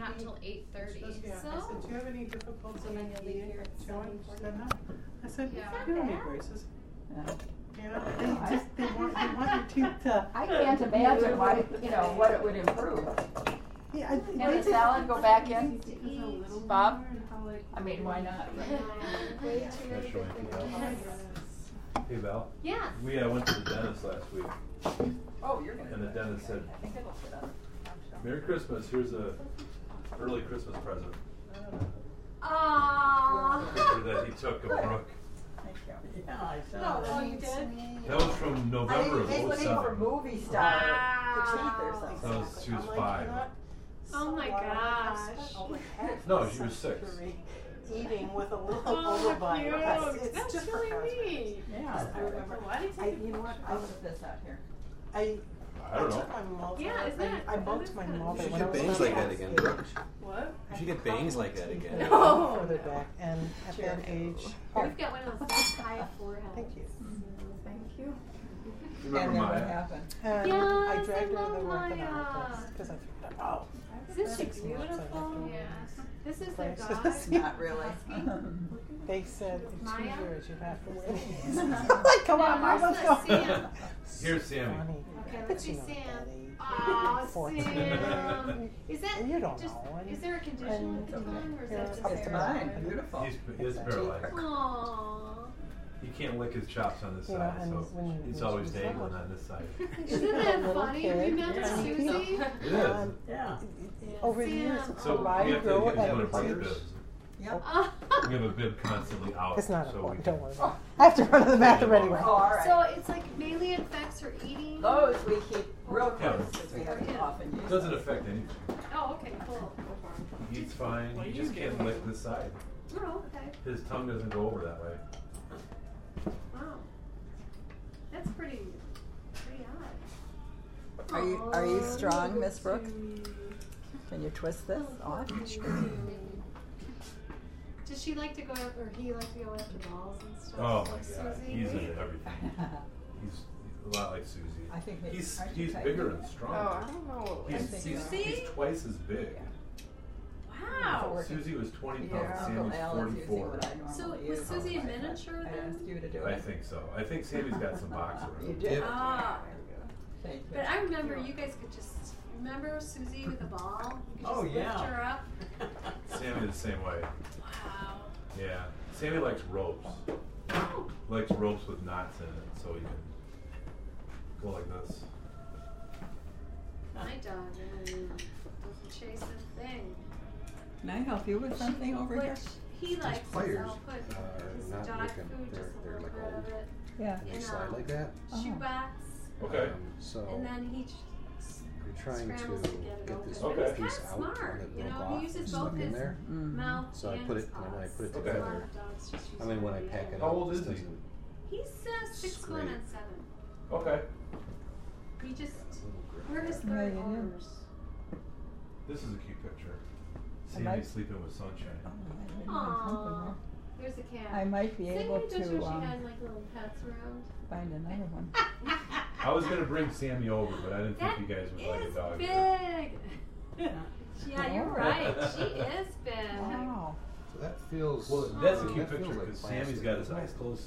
not till eight thirty. Yeah, I said, do you have any difficulty So then you'll eating here at chewing? She said, no. I said, Yeah. you don't need braces. Yeah. You know, they just, they want, they want your teeth to. I can't imagine why, you know, what it would improve. Yeah, I- Can the salad go back in? Bob? I mean, why not? Way too many good things. Hey Val, Yeah. we uh, went to the dentist last week. Oh, you're gonna. And the dentist said, I think it'll fit on. Merry Christmas, here's a early Christmas present. Aww. Picture that he took of Brooke. Thank you. Yeah, I Oh, saw oh, that. you did? That was from November I of was looking for 07. movie star, the teeth or Wow. something. That was, she was I'm oh like, five. you're not Oh my so wild. gosh. Spent over half No, the she was six. century Eating with a little Oh, overbite. cute. It's That's just for really cosmetics. neat. Yeah. I remember, Why did you I, take a you know what, I'll I, put this out here. I, I I don't know. took my multi, Yeah, isn't I, that- I that bumped my kinda multi You should was bangs like that again, stage. Brooke. What? You should get bangs like that again. No. Further back, and at that age. We've got one of those nice high foreheads. Thank you. Thank you. Remember And then what Maya? happened? And um, I Yes, dragged her to the love Maya. orthodontist, because I figured, oh. Isn't she six months, I have beautiful? to- Yes. This is their Braces. dog. Not really. They said in two Maya? years you have to wait. like, come on, Now, Mom, where's let's go. Sam? Here's Sammy. Okay, But let's you see Sam. Daddy. Aw, Fourteen. Sam. Is that You don't just, know, is there a condition with the and- tongue or is Yeah, that just It's mine, beautiful. He's, he's paralyzed. Aww. He can't lick his chops on this You side, and so when he's always dangling on this side. Isn't that funny? kid. Remember Yeah. Susie? It is. Um, Yeah. Over the years, Sam. So I we have to grow get at one of our bibs. Yep. We have a bib constantly out. It's not so important, don't worry about it. I have to run to the bathroom anyway. Oh, all right. So it's like mainly affects her eating? Those we keep real close because we haven't Yeah. often used doesn't affect anything. Oh, okay, cool. He eats fine, he just can't lick this side. Oh, okay. His tongue doesn't go over that way. Wow. That's pretty, pretty odd. Are you, are you strong, Miss at Brooke? Can you twist this oh, off? Does she like to go out, or he like to go after balls and stuff? Oh my like god, Susie? he's into everything. He's a lot like Susie. I think he's he's bigger and stronger. Oh, I don't know. he's, think he's, he's twice as big. Wow. Working. Susie was 20 Your pounds, Uncle Sammy's Al is using 44. what I normally So, was use. Susie a I thought miniature I'd then? ask you to do it. I think so. I think Sammy's got some boxer. You did. in do? him. Ah. Thank you. But I remember you guys could just, remember Susie with the ball? You could Oh, yeah. lift her up? Sammy the same way. Wow. Yeah. Sammy likes ropes. Oh. Likes ropes with knots in it, so he can go like this. My dog doesn't chase a thing. Can I help you with something over Which here? he likes is pliers I'll put are his not dog looking- food, they're- just a they're little like bit old. of it, Yeah. They slide like that. Oh. shoebox, Okay. Um, so and then he ch- you're trying scrambles to to get it get open. this Okay. But piece kinda out when smart, it you broke know, off he uses and both in his there. Mhm. mouth So I and put his it- and when I put it A lot together- of dogs just use I mean, when I one pack hand. it How up, old it is just he? doesn't He's uh, six one Scrape. and seven. Okay. We just little grip we're his there. third Yeah, you owners. This is a cute picture. I Sammy might- sleeping with sunshine. Oh, I didn't something Aww. there. There's a cat. I might be Same able way just to when she um, had like little pets around. find another one. I was gonna bring Sammy over, but I didn't think That you guys would like a is dog. big. yeah, you're right. She is big. Wow. So that feels. Well, that's a cute that feels picture like because Sammy's plastic, got his eyes closed.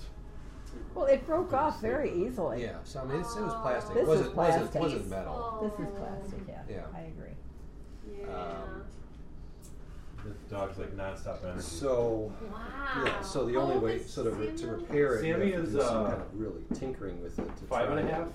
Well, it broke off very easily. Yeah. So I mean, it's, it was plastic. This it wasn't is wasn't plastic. wasn't metal. This is plastic, yeah. Yeah. I agree. Yeah. Um, The dog's like nonstop energy. So. wow. Yeah, so the only old way, is so to, re- to Samuel? repair it, you Sammy have to is, do some uh, kind of really tinkering with it to Five try and a to- half.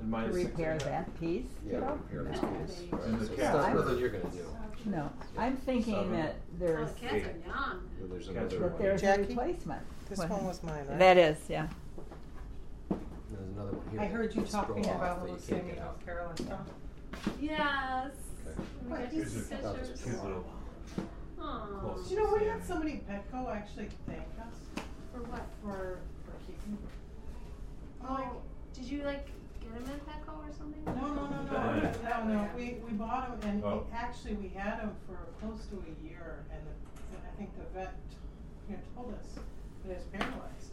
And mine is six repair and a half. that piece, Yeah, you know? repair this No. piece. And Right, the so cat. It's I'm- nothing you're gonna do. No, I'm thinking Seven. that Oh, there's, the cats are young. Then There's Gotcha. another that one. there's a Jackie? replacement. This What? one was mine, right? That is, yeah. There's another one here. I heard you that's talking broke about that little can't Sammy get out. North Carolina. Yes. Okay. We got Here's these a, that a pictures. cute little Aw. close. Do you know, we had somebody at Petco actually thank us For what? for, for keeping. Oh, did you like get him at Petco or something? No, no, no, no, Yeah. no, no, we, we bought them and Oh. we- actually, we had them for close to a year and the, and I think the vet, you know, told us that he was paralyzed.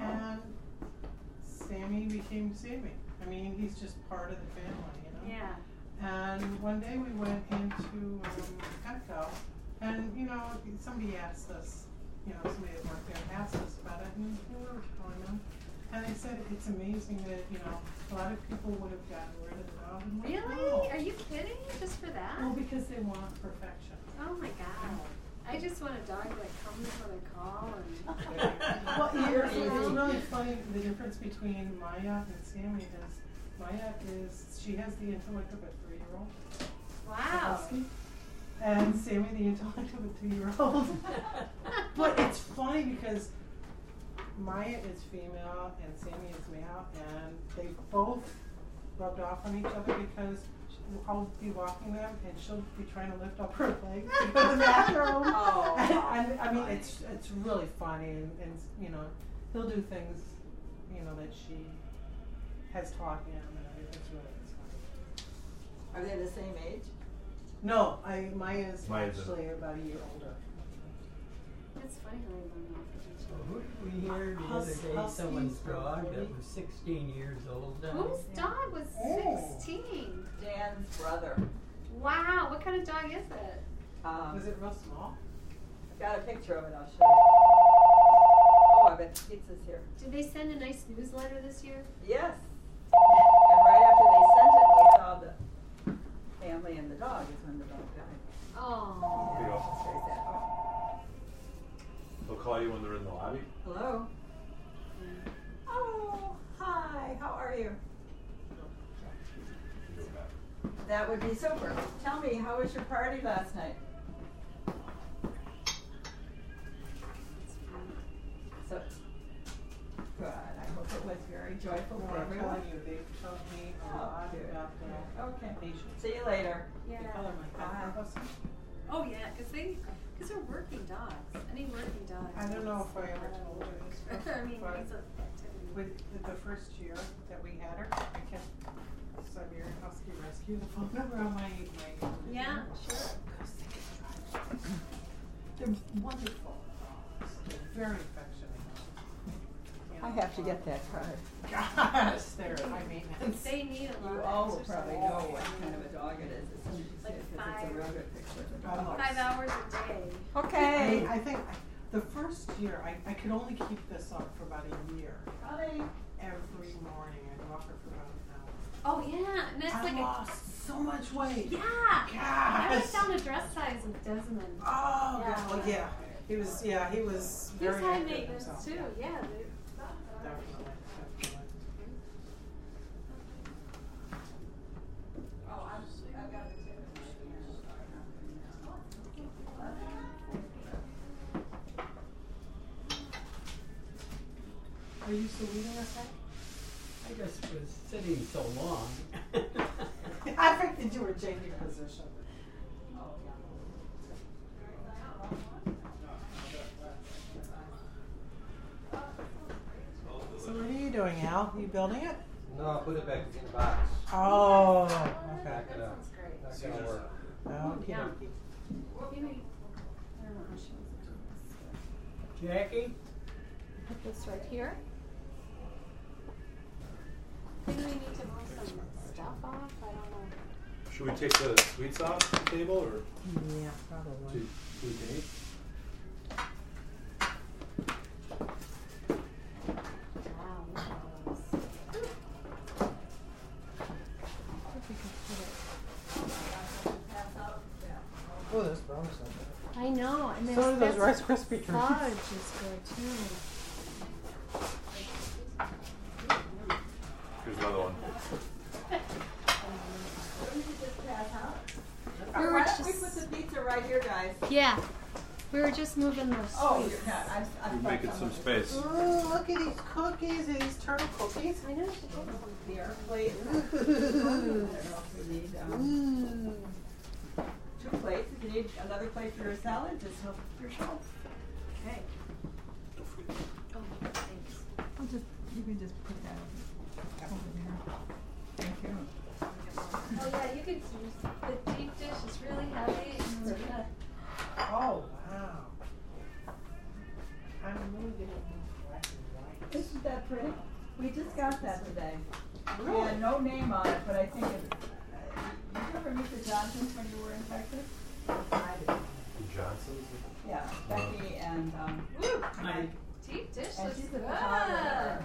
And Sammy became Sammy. I mean, he's just part of the family, you know? Yeah. And one day we went into, um, somebody asked us, you know, somebody that worked there asked us about it, and we were telling them. And they said it's amazing that, you know, a lot of people would have gotten rid of the dog. and we're like, Really? "No." Are you kidding? Just for that? Well, because they want perfection. Oh my god. I just want a dog that comes when I call and. Well, You're it's, it's really funny, the difference between Maya and Sammy is, Maya is, she has the intellect of a three-year-old. a Wow. And Sammy, the intellect of a two-year-old. But it's funny because Maya is female and Sammy is male, and they both rubbed off on each other because I'll be walking them and she'll be trying to lift up her legs to go to the bathroom. Oh, and, and I mean, it's it's really funny, and, and you know, he'll do things, you know, that she has taught him, and it's really it's funny. Are they the same age? No, I Maya's Maya's a- actually about a year older. It's funny how they run off with each Who other. did we hear the Hus- other day, Huskies someone's are dog that really- was sixteen years old died? Whose dog was Oh. 16? Dan's brother. Wow, what kind of dog is it? Um, Was it real small? I've got a picture of it, I'll show you. Oh, I bet the pizza's here. Did they send a nice newsletter this year? Yes. And right after they sent it, we saw the family and the dog is when the dog died. Oh. There you go. It's very sad. Oh, They'll call you when they're in the lobby. Hello? Oh, hi, how are you? You go back. That would be super. Tell me, how was your party last night? So, good. I was very joyful for I'm everyone. telling you, they told me a Oh, lot good. about the Okay. patients. See you later. Yeah. They call them like Bye. Oh yeah, because they, because they're working dogs. Any working dog. I don't know if I ever needs a lot told of her this, work. I mean, but needs a activity. With with the first year that we had her, I kept Siberian Husky Rescue, the phone number on my, my. Yeah, sure. Because they can drive. They're wonderful dogs, they're very affectionate dogs. You I have to get that card. Gosh, they're high maintenance. They need a lot You of all will exercise. probably know what kind of a dog it is as soon as you see Like it, because it's five- a real good picture of the dog. Five hours a day. Okay. I think the first year, I, I could only keep this up for about a year. Honey. Every morning, I'd walk her for about an hour. Oh yeah, and that's I like a. lost so much weight. Yeah. I Gosh. went down the dress size with Desmond. Oh, Yeah. God, well, yeah. He was, yeah, he was He very high active maintenance himself. too. Yeah. dude. Are you still reading us, I just was sitting so long. I figured you were changing position. So what are you doing, Al? You building it? No, I put it back in the box. Oh, okay. Back it up. Sounds great. Not gonna work. Oh, Okey Yeah. dokey. Maybe. Know how she wants to do this. Jackie? Put this right here. Maybe we need to move some stuff off. I don't know. Should we take the sweets off the table or Yeah, probably. two, two can eat? Wow, look at those. Oh, this brownie's not I know, and bad. there's So are those that's- Rice Krispie treats. Fudge is good too. Here's another one. We were Why don't we put the pizza right here, guys? Yeah, we were just moving those. Oh, sweets. you're not, I'm, I'm. You're making some space. Ooh, look at these cookies, these turtle cookies. I know. she told me. Here, plate. I Ooh. don't know if we need, um, Ooh. Two plates. If you need another plate for your salad, just help yourself. Okay. Oh, thanks. I'll just, you can just put that over there. Thank you. Oh yeah, you can. use the deep dish is really heavy and we're gonna. Oh, wow. I'm really getting black and white. Isn't that pretty? We just got that today. We Really? had no name on it, but I think it, uh, did you ever meet the Johnsons when you were in Texas? I did. Johnson's? Yeah, back and, um, Woo! I, Deep dish and looks she's a good. photographer.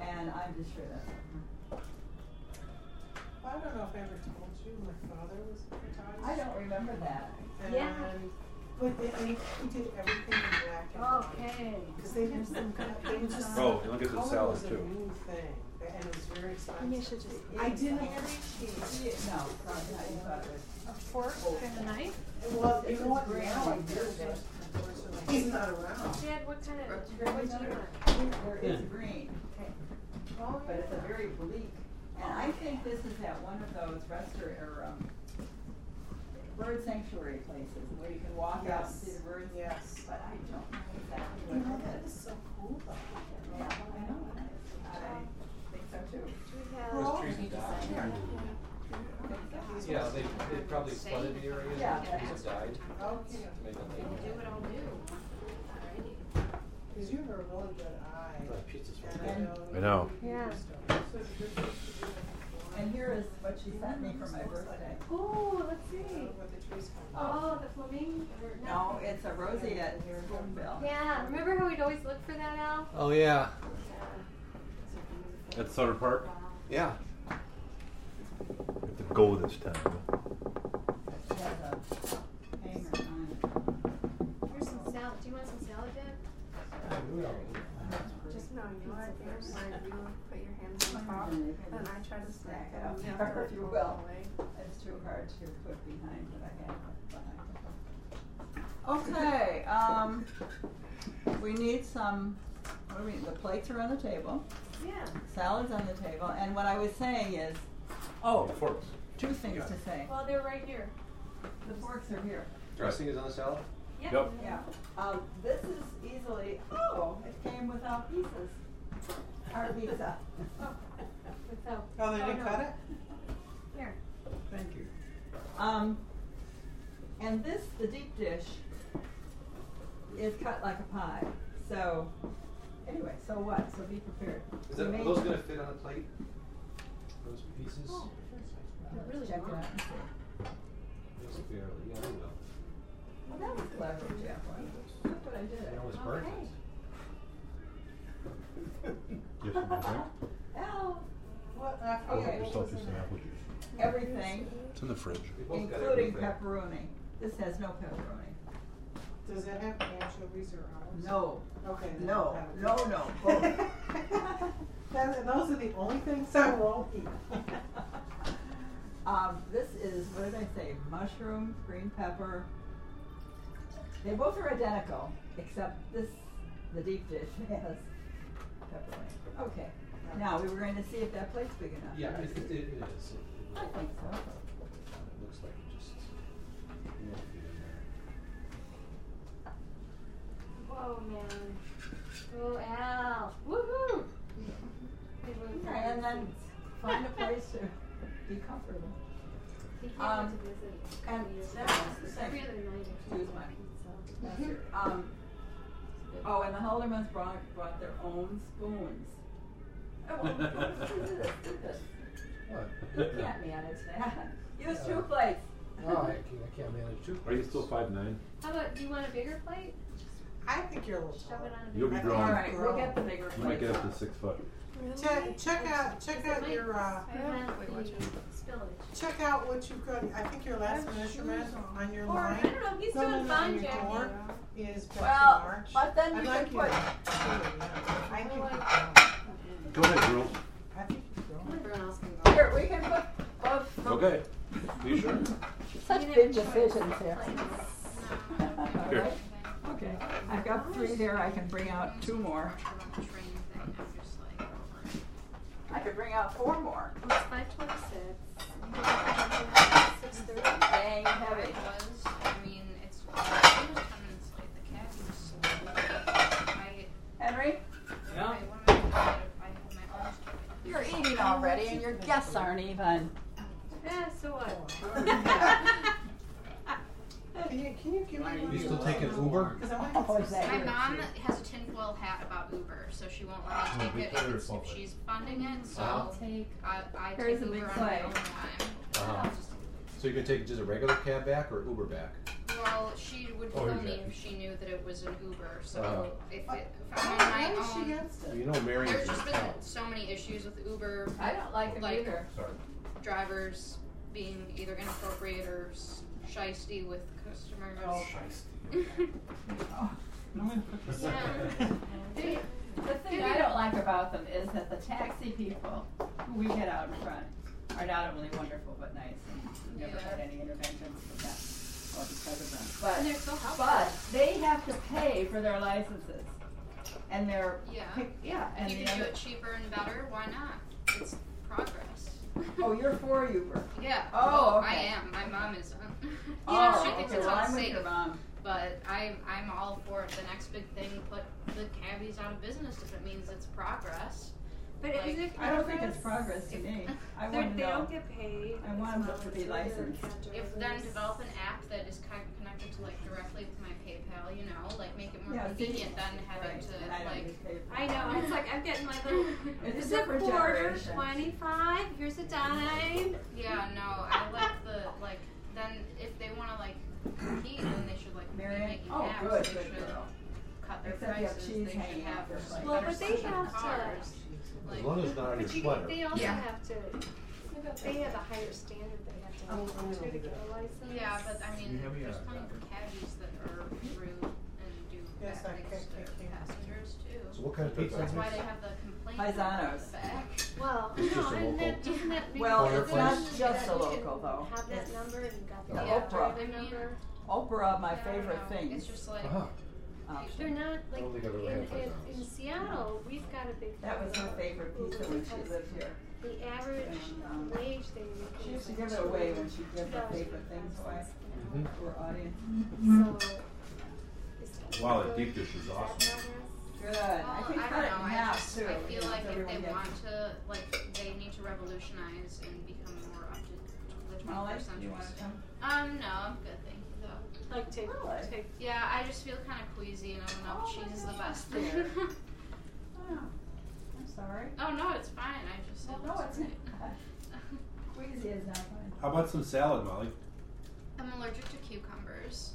And I'm just sure that's her. I don't know if I ever told you, my father was a photographer. I don't remember that. And, Yeah. But they, and he did everything in black and white. Okay. Because they didn't, they would just. Oh, and look at the color salad, was a new thing, and it was very expensive. You should just I didn't eat have cheese. No, it's not how you thought it was. a fork and a knife. Well, you This know is what, now I do, but unfortunately, he's not around. Dad, what kind of It's what very do you want? There is Yeah. green, Oh, but it's a very bleak. And I think this is at one of those restor, or, um, bird sanctuary places where you can walk out and see the birds. Yes. But I don't know exactly You know, what that it is is. so cool though. Yeah, I know. I think so too. Do we have? Trees and died. These Yeah, they, they probably flooded the area, Yeah. and trees have died. Okay, to make them We'll do what I'll do. Because you have a really good eye. Thought pizza's And were I And- know. I know. Yeah. do stuff. So it's good to do that And here is what she sent me mm-hmm. for my birthday. Oh, let's see. Oh, what the trees come Oh, the flamingo. or No, it's a roseate spoonbill. Yeah, remember how we'd always look for that, Al? Oh, yeah. At Sutter Park? Yeah. Have to go this time. She has a hanger on it. Here's some salad. Do you want some salad, Dad? I will. Just no, you are there where you put your hands on top, and I try to snack Snack it. it up, if you will. It's too hard to put behind what I have behind. Okay, um, we need some, what do we, the plates are on the table, Yeah. salad's on the table, and what I was saying is, oh, Forks. Two things to say. Well, they're right here. The forks are here. Dressing is on the salad? Yeah. Yep. Yeah, um, this is easily, oh, it came without pieces. Our pizza. Without. Oh, they didn't no. cut it? Here. Thank you. Um, and this, the deep dish, is cut like a pie. So, anyway, so what? So be prepared. Is We that, are made- those gonna fit on the plate? Those pieces? Oh, really Check it long. out and see. Just barely, yeah, they will. Well, that was clever, Jeff. Look what I did. That was Okay. perfect. Yes, you drink? Al, What, uh, after Okay. what Yourself was just in an it? apple juice. everything, It's in the fridge. We both got including everything. pepperoni. This has no pepperoni. Does it have anchovies or olives? No, Okay. then no, I'll no, no, both. That- those are the only things I won't eat. Um, this is, what did I say, mushroom, green pepper. They both are identical, except this, the deep dish has pepperoni. Okay, now we were going to see if that plate's big enough. Yeah, it, it, it is. It- I think so. It looks like it just, you know, fit in there. Whoa, man. Oh, Al. Woohoo! Hey, Okay, and then find a place to be comfortable. Um, out to visit a and that was the same. Every other night. Excuse me. That's Um, oh, and the Haldermans brought, brought their own spoons. Oh, well, do this, do this. What? You can't manage that. Use two plates. Oh, I can't, I can't manage two. Are you still five nine? How about, do you want a bigger plate? I think you're a little Shove it on a You'll bigger be plate. growing. All right, we'll get the bigger You might get up to six foot. Check, check out, check out your, uh, Prevent Wait, the watch it. spillage. check out what you've got, I think your last measurement on your Or, I line. don't know, he's No, no, doing no, fine, your Jackie. Is back Well, in March. but then you like could you put- I think, Go ahead, girls. I think you're. Everyone else can go. Here, we can put both. Okay. You sure? Such You big never tried decisions here. Here. Okay, I've got three here, I can bring out two more. I could bring out four more. It's five twenty-six. Six thirty. Dang heavy. It was. I mean, it's. It was ten minutes late. The cat was so. Henry, Yeah? I, what am I gonna do if I have my arms taken? you're eating already and your guests aren't even. Yeah, so what? Can you, can you give me one? You still of those? taking Uber? Cause I wanna Oh, get some My your- mom has a tinfoil hat about Uber, so she won't let Oh, me big take it if, it's, if she's funding it. So Uh-huh. Take. I, I Here's take a big Uber on my plate. own time. Uh-huh. So you're gonna take just a regular cab back or Uber back? Well, well, she would Oh, bill you're me Jackie. if she knew that it was an Uber. So Uh-huh. if, it, Uh, if I'm on my Why is she own, against it? You know, Marion's there's in just been town. so many issues with Uber I don't like them Like- either. Drivers being either inappropriate or s- shisty with customers. Oh. I'm gonna put this. Yeah. The the thing I don't like about them is that the taxi people who we get out in front are not only wonderful but nice and we've never Yeah. had any interventions with them or because of them. And they're But, so helpful. but they have to pay for their licenses. And they're, Yeah. pick- yeah, and you can do it cheaper and better. Why not? It's progress. Oh, you're for Uber. Yeah. Oh, I okay. am. My mom isn't. Oh, she thinks okay, it's well, I'm with your mom. But I'm I'm all for it. The next big thing, put the cabbies out of business if it means it's progress. But Like, is it I don't think it's progress to me. I They're- want to They don't get paid. I want them to be licensed. If then develop an app that is kind of connected to like directly with my PayPal, you know, like make it more Yeah, convenient than having right, to I don't like. I know, it's like I'm getting my little, It's is a it different quarter, twenty-five, here's a dime. Yeah, no, I like the like. Then if they want to like compete, then they should like be Marianne? making Oh, apps. good, they good should girl. Cut their Except you have prices. cheese they should hanging have off their plate. Well, but they system have to- cars. As long as it's not on your But you, sweater. they also Yeah. have to, they have a higher standard they have to meet I'm too gonna to get a license. yeah, but I mean, You have me there's on plenty of cabbies that are rude and do Yes, bad I things can- to can- can. passengers too. So what kind of pizza? That's why they have the complaint Paisanos. the back. Well, It's just no, a and that, local- doesn't that make Well, Corner sense it's not place? just that a you local can though. Have that number and you got the Yeah, yeah, Oprah. driver number. Oprah, my I don't favorite know. thing. It's just like. Uh-huh. Option. They're not like don't think I've ever in, in, in Seattle. We've got a big. That was her uh, favorite Uber pizza when she because lived here. The average And, um, wage they make She used to like give it away when she'd give her $2.85 favorite things away Mhm. to her audience. So. Wow, that deep dish is awesome. Good. Well, I can I cut don't know. I just too. I feel because like if everyone they gets- want to, like, they need to revolutionize and become more up to the Molly, 21st do century. you want to? Um, no, I'm good, thank you though. Like take, oh. Really? take, Yeah, I just feel kind of queasy, and I don't know Oh if cheese is the best dear. thing. Oh, I'm sorry. oh no, it's fine. I just Well, it no, it's great. not. Queasy is not fine. How about some salad, Molly? I'm allergic to cucumbers.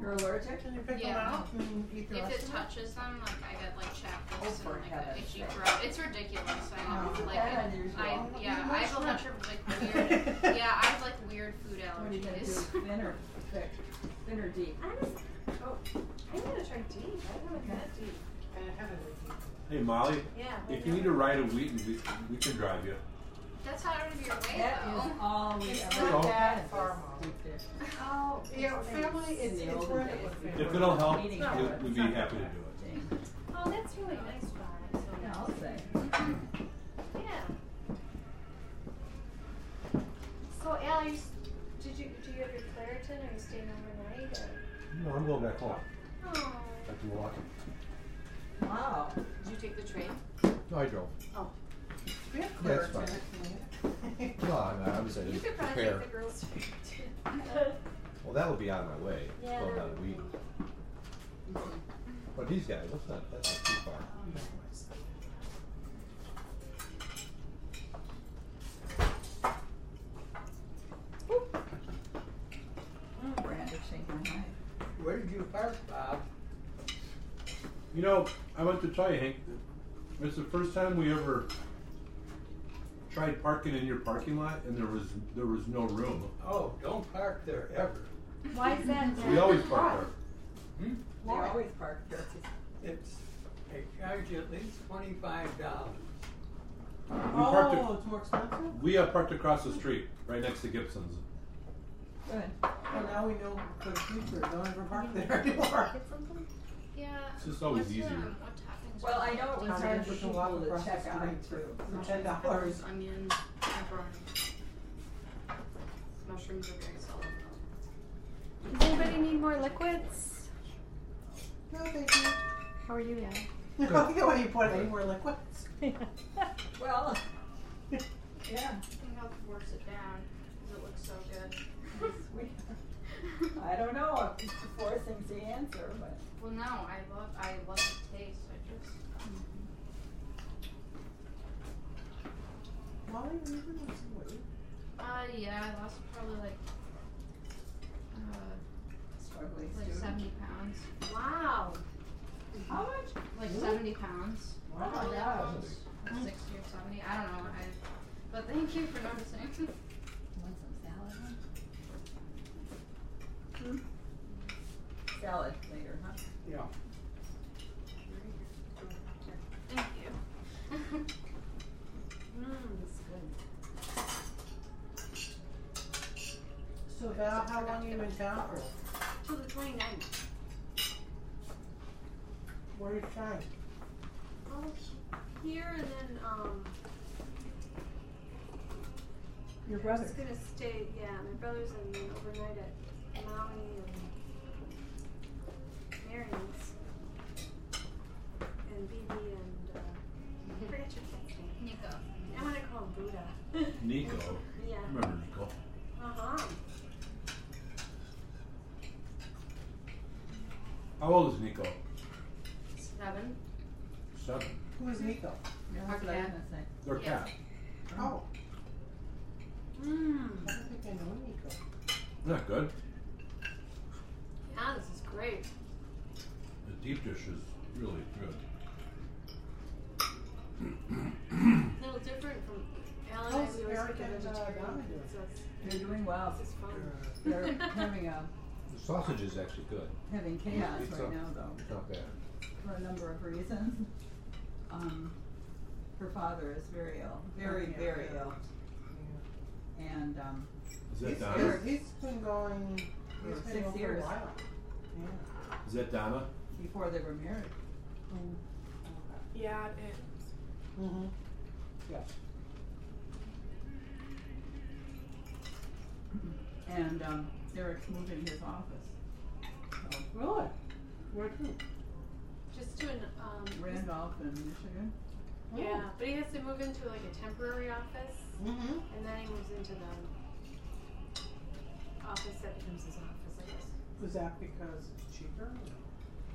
You're allergic? Can you pick Yeah. them out and eat the If rest it of touches them, like I get like chapped Oh, lips and like an heaven's itchy throat. It's ridiculous. I know. Oh, like that I, unusual. I You yeah, I have a bunch of like weird. yeah, I have like weird food allergies. What are you gonna do? allergies. Thin or thick? Thin or deep? I just, oh, I'm gonna try deep. I haven't Okay. had deep. I haven't eaten. Hey, Molly, Yeah. if you need to ride a wheat, we, we can drive you. That's out of your way That is though. all we It's ever not had. that far, Mom. Deep dish. Oh. Yeah, family, In it's, it's worth it days, with. If it'll help, Eating we- habits. we'd be happy to do it. Oh, that's really nice, Bob. So Yeah, I'll say. Yeah. So Al, you, s- did you, do you have your Claritin? Are you staying overnight or? No, I'm going back home. Oh. Back to Milwaukee. Wow. Did you take the train? No, I drove. Oh. We have That's Claritin. No, I, I was I You could probably prepare. take the girls' trip too. Well, that would be out of my way. Yeah, Still that not would But these guys, that's not, that's not too far. Oh, mm, Brandon, shake my hand. Where did you park, Bob? You know, I want to tell you, Hank, it's the first time we ever tried parking in your parking lot, and there was there was no room. Oh, don't park there ever. Why is that? We always park there. Hmm? They always park there. It's, they charge you at least twenty-five dollars. We Oh, it, it's more expensive? we uh, parked across the street, right next to Gibson's. Good. Well, now we know for the future, don't ever park there anymore. Yeah. It's just always what's, easier. Um, what toppings? Well, are I know it was Tommy, hard for people to check out street too. For ten dollars. Onions, pepperoni. Mushrooms are very solid. Does anybody need more liquids? No, thank you. How are you, Al? I think when you put any more liquids. Well, yeah. I think I'll force it down because it looks so good. Sweet. I don't know if forcing's the answer, but Well, no, I love I love the taste. I just Molly, are you gonna see what you? uh yeah, I lost probably like uh probably like seventy pounds. Wow. How much? Like 70 pounds. Oh my gosh. 60 or 70. I don't know. I, but thank you for noticing. Want some salad? Hmm? Salad later, huh? Yeah. Thank you. Mmm, it's good. So Val, how long you in town for? Till the 29th. Where are you trying? Oh, here and then, um, Your I'm brother. just gonna stay, yeah, my brother's in overnight at Maui and Marion's. And BB and, uh, I forget your cat's name. Nico. I'm gonna call him Buddha. Nico. Yeah. Remember Nico? Uh-huh. How old is Nico? Seven. Seven. Who is Nico? Yeah, that's what I was gonna say. Their cat. Oh, Mmm. I don't think I know Nico. Isn't that good? Yeah, this is great. The deep dish is really good. A little different from Alan. How's we always Eric make a and, uh, vegetarian. Donna doing? So it's, They're doing well. this is fun. They're having a The sausage is actually good. having chaos It's right not- now though, It's not bad. for a number of reasons. Um, her father is very ill, very, Oh, yeah. very ill, and um, Is that He's, Donna? he's been going, he's For been six going for a while. Yeah. Is that Donna? Before they were married. Mm. Yeah, it is. Mm-hmm. Yes. And um, Eric's moving his office. So, Really? Where to? Just doing, um, Randolph in Michigan. yeah, but he has to move into like a temporary office, Mm-hmm. and then he moves into the office that becomes his office, I guess. Was that because it's cheaper? or Why is he moving?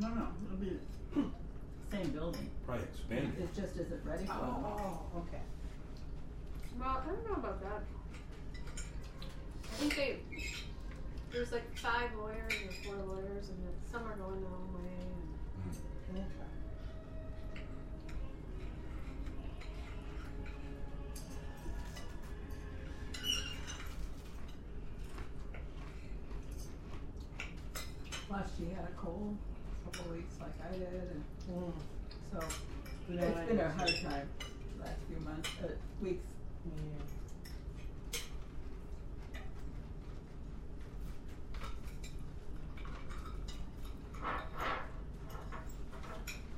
No, no, it'll be the same building. Probably expanded. It just isn't ready for them. Oh, okay. Well, I don't know about that. I think they, there's like five lawyers or four lawyers, and some are going their own way, and hmm. Okay. Had a cold a couple weeks like I did, and Mm. so You know, it's I been a hard to- time last few months, uh, weeks. Yeah.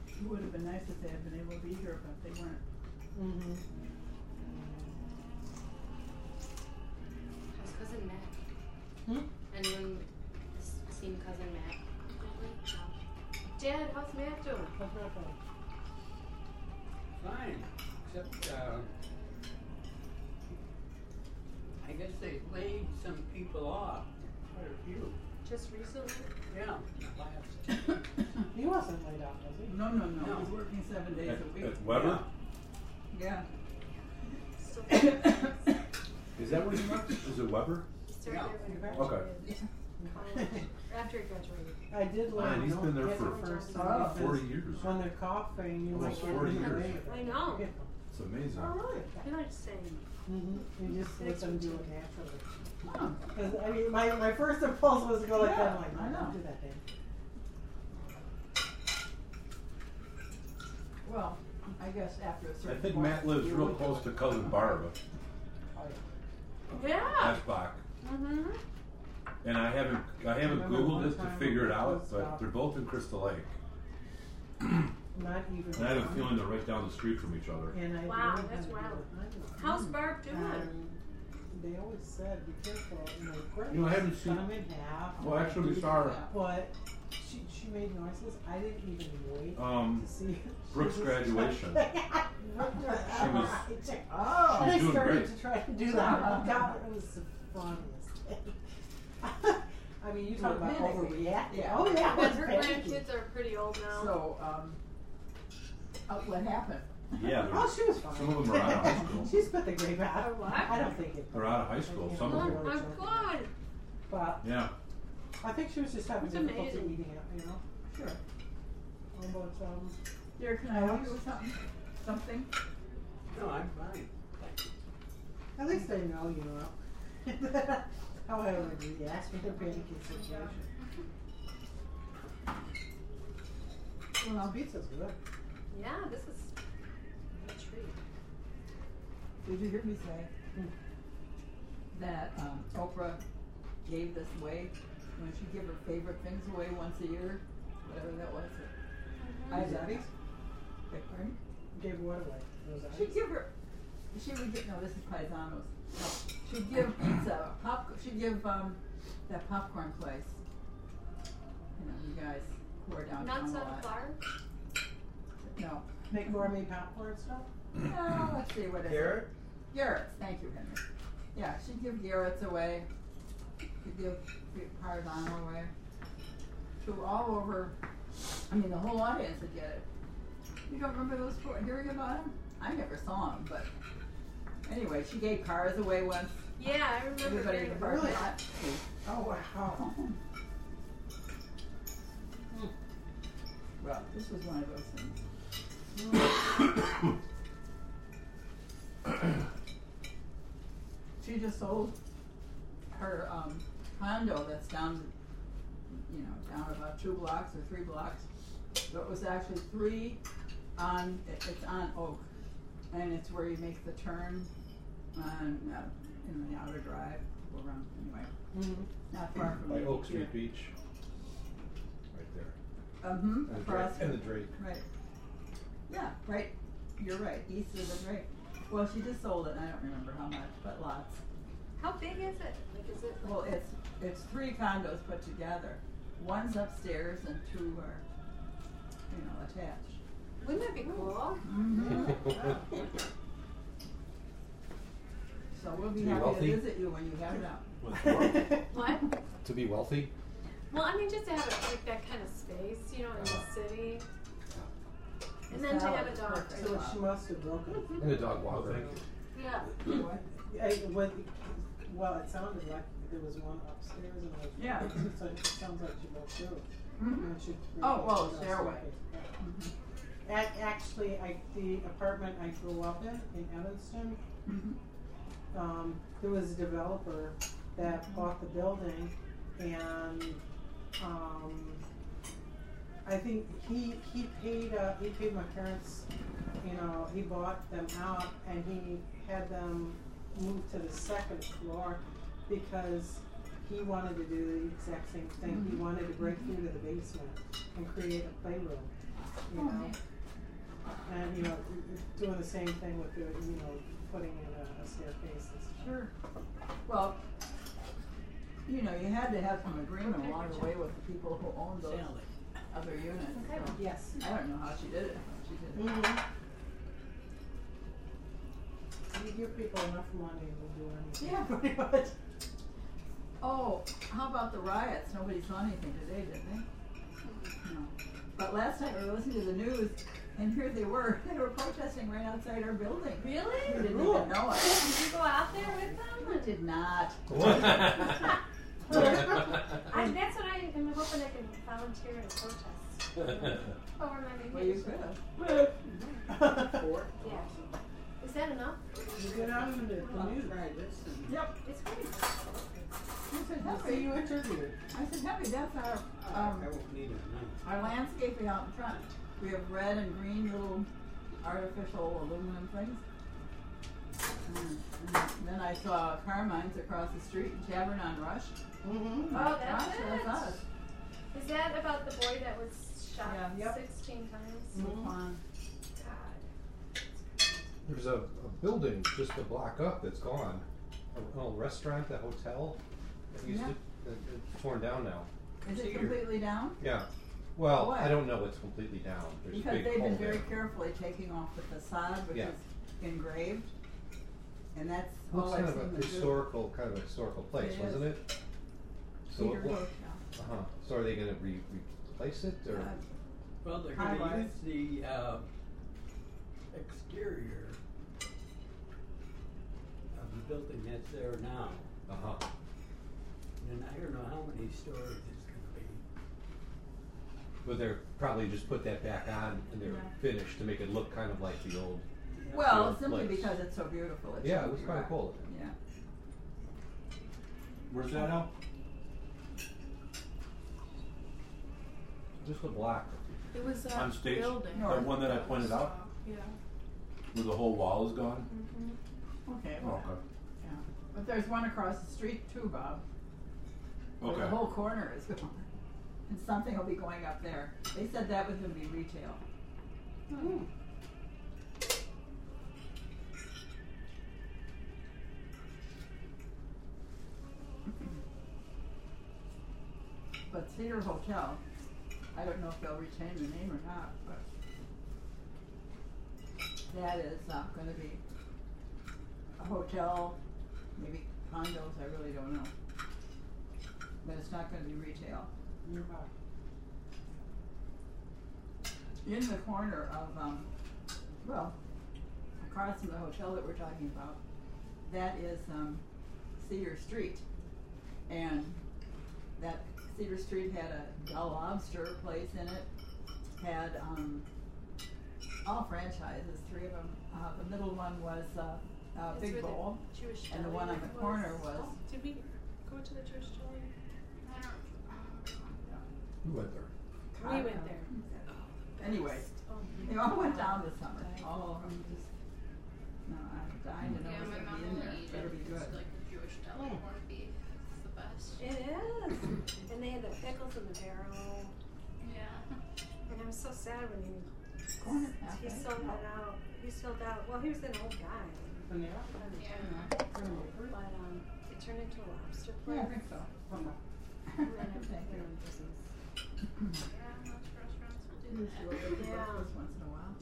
It would have been nice if they had been able to be here, but they weren't. Mm-hmm. People are. quite a few. Just recently? Yeah, last, He wasn't laid off, was he? No, no, no, No. he's working seven days At, a week. at Weber? Yeah. Still Is that where he went? Is it Weber? started Yeah. when he Okay. graduated. College. After he graduated. I did learn. Man, he's don't been there get for first Oh. time Forty because years. When they're coughing, you might Almost get 40 years. I know. It's amazing. He likes saying. Mm-hmm. You just let them do it naturally. Huh. Because I mean, my, my first impulse was to go like that. I'm Yeah, like, I no, know. don't do that, Dave. Well, I guess after a certain I think point, Matt lives you real would close to it. cousin Barb, Yeah. Eschbach. Mm-hmm. And I haven't I haven't Remember Googled one it to figure it out, but uh, they're both in Crystal Lake. Not even. And I have a feeling they're right down the street from each other. And I Wow, really that's had wild. How's Barb doing? And they always said, be careful, you know, Brooke You know, I haven't seen- cut 'em in half. Well, actually, we saw her- But she, she made noises. I didn't even wait Um, to see. Brooke's She was graduation. Brooke She was- Oh. And I She's doing started great. to try to do that. Oh, God, it was the funniest thing. I mean, you You talk were about overreacting. Yeah. Oh, yeah, I But her grandkids are pretty old now. So, um, uh, what happened? Yeah, Oh, she was fine. some of them are out of high school. she spit the grape out. Or what? I don't think it. They're out of high school. Some oh of them. my god. But Yeah. I think she was just having It's difficulty amazing. eating it, you know? Sure. Oh, but, um, Dear, can I help you with something? Something? No, I'm fine. Thank you. at least I know you know. However, you asked me the pancake situation. Well, now pizza's good. Yeah, this is a treat. Did you hear me say Hmm. that um, Oprah gave this away when she gave her favorite things away once a year? Whatever that was. I did. Rosati's? Beg pardon? Gave what away? She'd give her. She would get no. This is paisanos. No, she'd give pizza, pop. She'd give um, that popcorn place. You know, you guys who are downtown Nuts a on lot. flour? No, Make gourmet popcorn stuff? no. Let's see what is it? Garrett? Garrett's, thank you, Henry. Yeah, she'd give Garrett's away. She'd give Parzano away. To all over, I mean, the whole audience would get it. You don't remember those, four- hearing about them? I never saw them, but anyway, she gave cars away once. Yeah, I remember Everybody in hearing the parking Really? lot. Oh, wow. Oh. Sold her um, condo that's down, you know, down about two blocks or three blocks. So it was actually three on, it- it's on Oak. And it's where you make the turn on, uh, in the outer drive, around, anyway, Mm-hmm. not far from By the- Oak here. Street Beach. Right there. And the across. Drake. And the Drake. Right. Yeah, right. You're right. East of the Drake. Well, she just sold it. and I don't remember how much, but lots. How big is it? Like, is it? Well, it's it's three condos put together. One's upstairs and two are, you know, attached. Wouldn't that be cool? Mm-hmm. so we'll be To be happy wealthy? to visit you when you have it out. What? To be wealthy? Well, I mean, just to have it like that kind of space, you know, in the city, and then to have a dog. So she must have broken. And a dog walker. Yeah. What? Well, it sounded like there was one upstairs and like. Yeah. So it sounds like she broke through. Mhm. And she- Oh, well, stairway. Yeah. Ac- actually, I, the apartment I grew up in, in Evanston, Mhm. um, there was a developer that bought the building and, um, I think he, he paid, uh, he paid my parents, you know, he bought them out and he had them move to the second floor because he wanted to do the exact same thing. He Mhm. wanted to break through to the basement and create a playroom, you Oh, know? neat. And, you know, doing the same thing with the, you know, putting in a, a staircase and stuff. Sure. Well, you know, you had to have some agreement along the way with the people who owned those Sally. other units. Okay. so Yes. I don't know how she did it. She did it. Mm-hmm. You give people enough money, they'll do anything. Yeah. Pretty much. Oh, how about the riots? Nobody saw anything today, did they? No. But last night we were listening to the news, and here they were. They were protesting right outside our building. Really? We Really? didn't Cool. even know it. Did you go out there with them? We did not. I, that's what I am hoping I can volunteer in a protest. Over my Well, you vacation. could have. Four? Yeah. Is that enough? You get out in the, the news. try this. Yep. It's great. I said, I see Happy. you interviewed. I said, Happy, that's our, I um, won't need it now. our landscaping out in front. We have red and green little artificial aluminum things. Mm, And then I saw Carmine's across the street in Tavern on Rush. Mm-hmm. Oh, that's Gosh, it. That's us. Is that about the boy that was shot Yeah. Yep. 16 times? Mhm. Fun. God. There's a, a building just a block up that's gone. A little restaurant, a hotel. That used Yeah. to, that, it's torn down now. Is it completely down? Yeah. Well, Why? I don't know it's completely down. There's a Because big they've hole been very there. carefully taking off the facade, which Yeah. is engraved. And that's Looks all I've kind of seen a them do. historical, kind of a historical place, It wasn't is. it? So Cedar what- Grove, Uh huh. So are they going to re- replace it or? yeah. Well, they're gonna Bryce. use the, uh, exterior of the building that's there now. Uh huh. And I don't know how many many stories it's gonna be. But they're probably just put that back on and they're Yeah. finished to make it look kind of like the old. Well, Yeah, simply like- because it's so beautiful. It Yeah, should it was be kind of rock. cool. Yeah. Where's that now? Just the block. It was that On stage? building. North. The one that I pointed out, Yeah. where the whole wall is gone? Mm-hmm. Okay. Well, okay. Yeah. But there's one across the street too, Bob. where Okay. The whole corner is gone. And something will be going up there. They said that was gonna be retail. Hmm. But Cedar Hotel, I don't know if they'll retain the name or not, but that is uh, gonna be hotel, maybe condos, I really don't know. But it's not gonna be retail. In the corner of, um, well, across from the hotel that we're talking about, that is, um, Cedar Street. And that Cedar Street had a Del Lobster place in it, had, um, all franchises, three of them. Uh, the middle one was, uh, uh, That's Big where the Bowl, Jewish and the one on the was. corner was, Oh, did we go to the Jewish deli? I don't We went there. We went there. Anyway, Oh, they all went down this summer, all of them just, no, I'm dying to know Yeah, what's my gonna be in there, will eat better it. be It's good. like a Jewish deli Oh. corned beef. It's the best. It is. And they had the pickles in the barrel. Yeah. And I was so sad when he Corner he sold that out. He sold out. Well, he was an old guy. Vanilla? Yeah. But it turned into a lobster. Yeah, I think so. Okay. And then it Thank went you. business. Yeah, most restaurants will do that. Yeah. breakfast once in a while.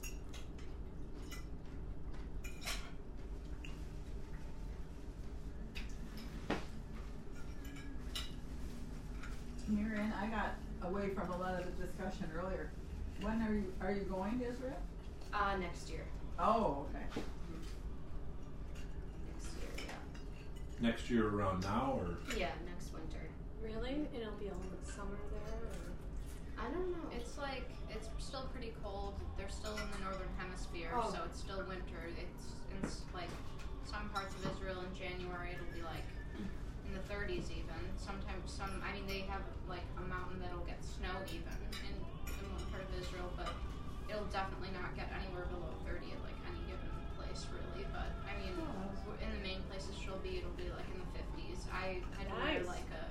Marianne, I got away from a lot of the discussion earlier. When are you, are you going to Israel? Uh, next year. Oh, okay. Next year, yeah. Next year around now, or? Yeah, next winter. Really? And it'll be all the summer there? Or? I don't know. It's like it's still pretty cold. They're still in the northern hemisphere, Oh. so it's still winter. It's it's like some parts of Israel in January it'll be like in the 30s even. Sometimes some. I mean they have like a mountain that'll get snow even in in one part of Israel, but it'll definitely not get anywhere below 30 at like any given place really. But I mean w- in the main places she'll be it'll be like in the 50s. I I wear Nice. like a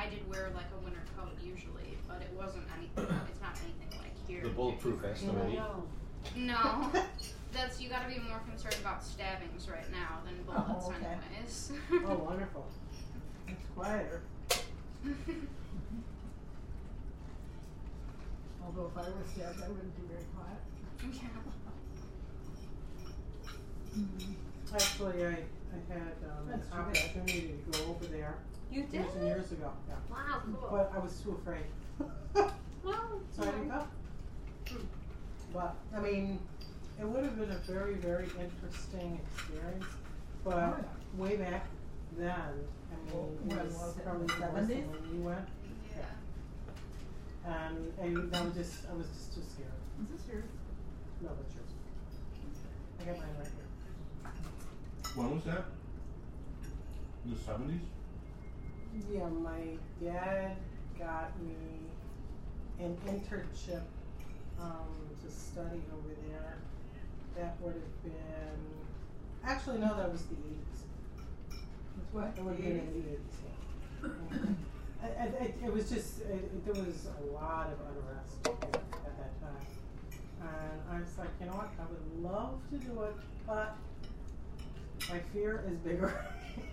I did wear like a winter coat usually, but it wasn't anything. It's not anything like here. The bulletproof vest You underneath. No, that's you got to be more concerned about stabbings right now than oh, bullets, Oh, okay. anyways. Oh, wonderful. It's quieter. Although if I were stabbed, I wouldn't be very quiet. yeah. Actually, I, I had um, an That's too bad. opportunity to go over there You did? years and years ago. Yeah. Wow, cool. But I was too afraid. well, so I didn't go. But, I mean, it would have been a very, very interesting experience. But Oh, way back then, I mean, when it was was it? probably The 70s? when you went. yeah. And, and I was just, I was just too scared. Is this yours? No, that's yours. I got mine right here. When was that? The seventies? Yeah, my dad got me an internship um, to study over there. That would have been actually no, that was the eighties. It's what? It would have been in the eighties. Yeah. I, I, I- it was just it, it- there was a lot of unrest at that time, and I was like, you know what, I would love to do it, but my fear is bigger.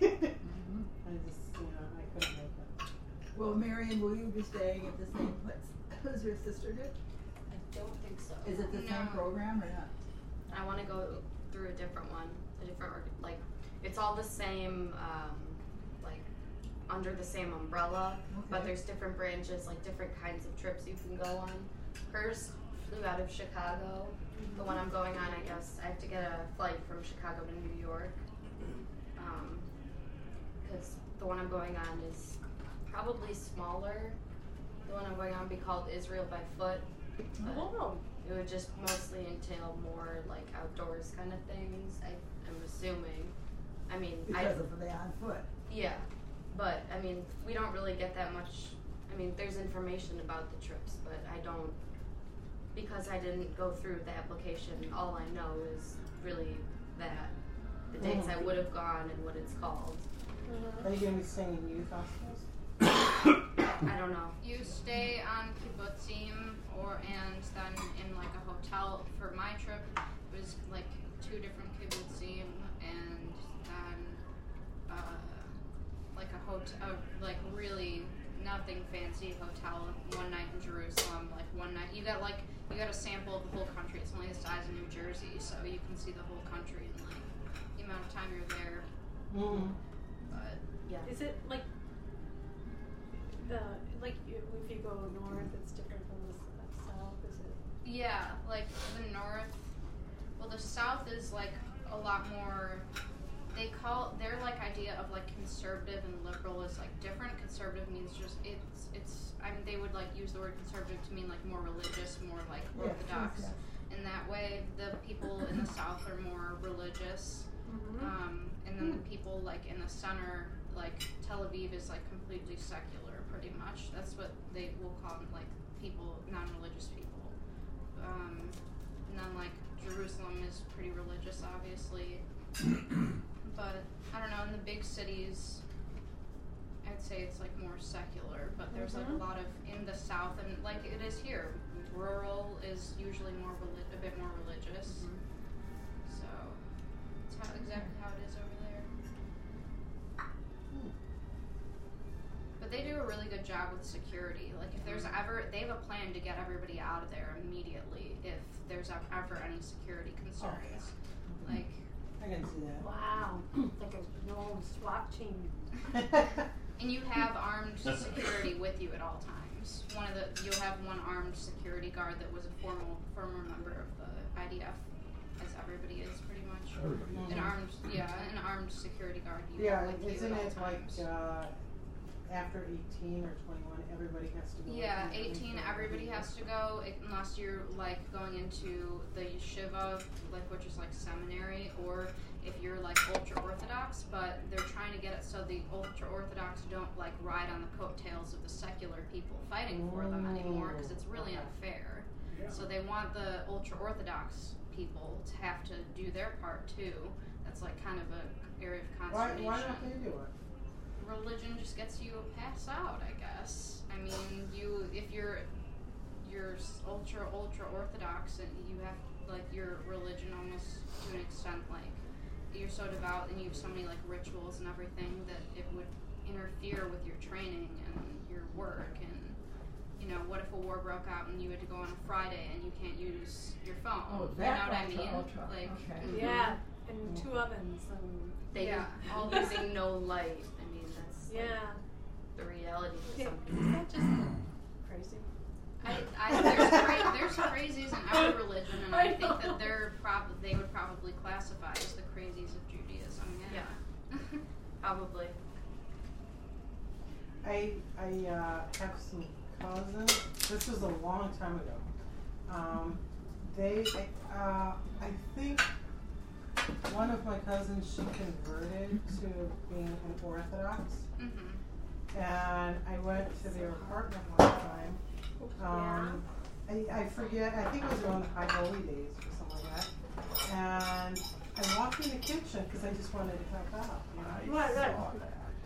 Mhm. I just, you know, I couldn't make it. Well, Marion, will you be staying at the same place as your sister did? I don't think so. Is it the same program or not? I want to go through a different one, a different like it's all the same, um, like under the same umbrella, but there's different branches, like different kinds of trips you can go on. Hers flew out of Chicago. The one I'm going on, I guess I have to get a flight from Chicago to New York. Um, because the one I'm going on is probably smaller. The one I'm going on would be called Israel by Foot. Oh. it would just mostly entail more like outdoors kind of things. I, I'm assuming. I mean, I Because of the on foot. yeah, but I mean, we don't really get that much. I mean, there's information about the trips, but I don't because I didn't go through the application. All I know is really that the dates I would have gone and what it's called. Are you going to be staying in youth hostels? I don't know. You stay on kibbutzim or and then in like a hotel. For my trip, it was like two different kibbutzim and then uh, like a hotel, like really nothing fancy hotel. One night in Jerusalem, like one night. You got like you got a sample of the whole country. It's only the size of New Jersey, so you can see the whole country in like the amount of time you're there. Mm. But Is it like the like if you go north, it's different from the south? Is it? Yeah, like the north. Well, the south is like a lot more. They call their like idea of like conservative and liberal is like different. Conservative means just it's it's. I mean, they would like use the word conservative to mean like more religious, more like Yeah, orthodox. yes. In that way, the people in the south are more religious, Mm-hmm. um, and then the people like in the center, like Tel Aviv, is like completely secular, pretty much. That's what they will call like people, non-religious people. Um, and then like Jerusalem is pretty religious, obviously. but I don't know. In the big cities, I'd say it's like more secular. But there's like a mm-hmm. lot of in the south, and like it is here. Rural is usually more reli- a bit more religious. Mm-hmm. So it's how, exactly how it is over there. Hmm. But they do a really good job with security. Like if there's mm-hmm. ever, they have a plan to get everybody out of there immediately if there's ever any security oh, concerns. Like I can see that. Wow, like a no SWAT team. And you have armed security with you at all times. One of the you'll have one armed security guard that was a formal former member of the IDF, as everybody is pretty much. Everybody. An armed yeah, an armed security guard you yeah, have with you isn't at all it like times. uh, after 18 or 21, everybody has to go? Yeah, 18, everybody has to go unless you're like going into the yeshiva, like which is like seminary, or if you're like ultra orthodox. But they're trying to get it so the ultra orthodox don't like ride on the coattails of the secular people fighting for them anymore, because it's really unfair. So they want the ultra orthodox people to have to do their part too. That's like kind of a area of Why, consternation why don't they do it? Religion just gets you a pass out, I guess. I mean, you if you're you're ultra ultra orthodox and you have like your religion almost to an extent like you're so devout and you have so many like rituals and everything that it would interfere with your training and your work and you know what if a war broke out and you had to go on a Friday and you can't use your phone Oh, you that know what I mean ultra, like okay. Mm-hmm. Yeah, and two ovens and They Yeah. all using no light. I like, yeah. the reality for Yeah, some Is people. that just crazy? I, I there's cra- there's crazies in every religion, and I, I think know. that they're prob- they would probably classify as the crazies of Judaism. Yeah. Probably. I I uh, have some cousins. This was a long time ago. Um, they, uh, I think, one of my cousins she converted to being an Orthodox, hmm and I went to their apartment one time. Um, I, I forget. I think it was around the High Holy Days or something like that. And I walked in the kitchen because I just wanted to help out. You know? Right, right.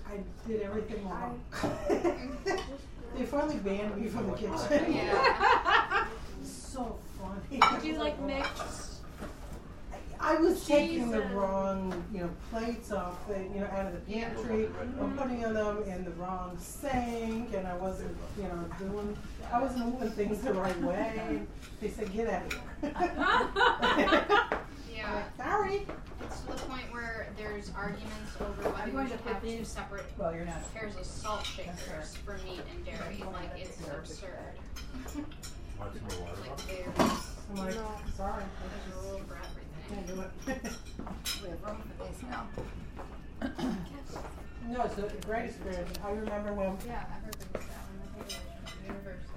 I did everything wrong. they finally banned me from the kitchen. Yeah. so funny. Did you like mix? I was taking the wrong, you know, plates off the, you know, out of the pantry, or putting them in the wrong sink, and I wasn't, you know, doing, I wasn't moving things the right way. They said, "Get out of here." Yeah. like, Sorry. It's to the point where there's arguments over whether I'm you going to should put have two separate Well, you're not. pairs of salt shakers for meat and dairy. Like it's absurd. Want some water? Like they're I'm like, No. sorry. there's a rule for everything. Do it. we have room for now. no, it's the great experience. I remember when. Yeah, everybody's in the university.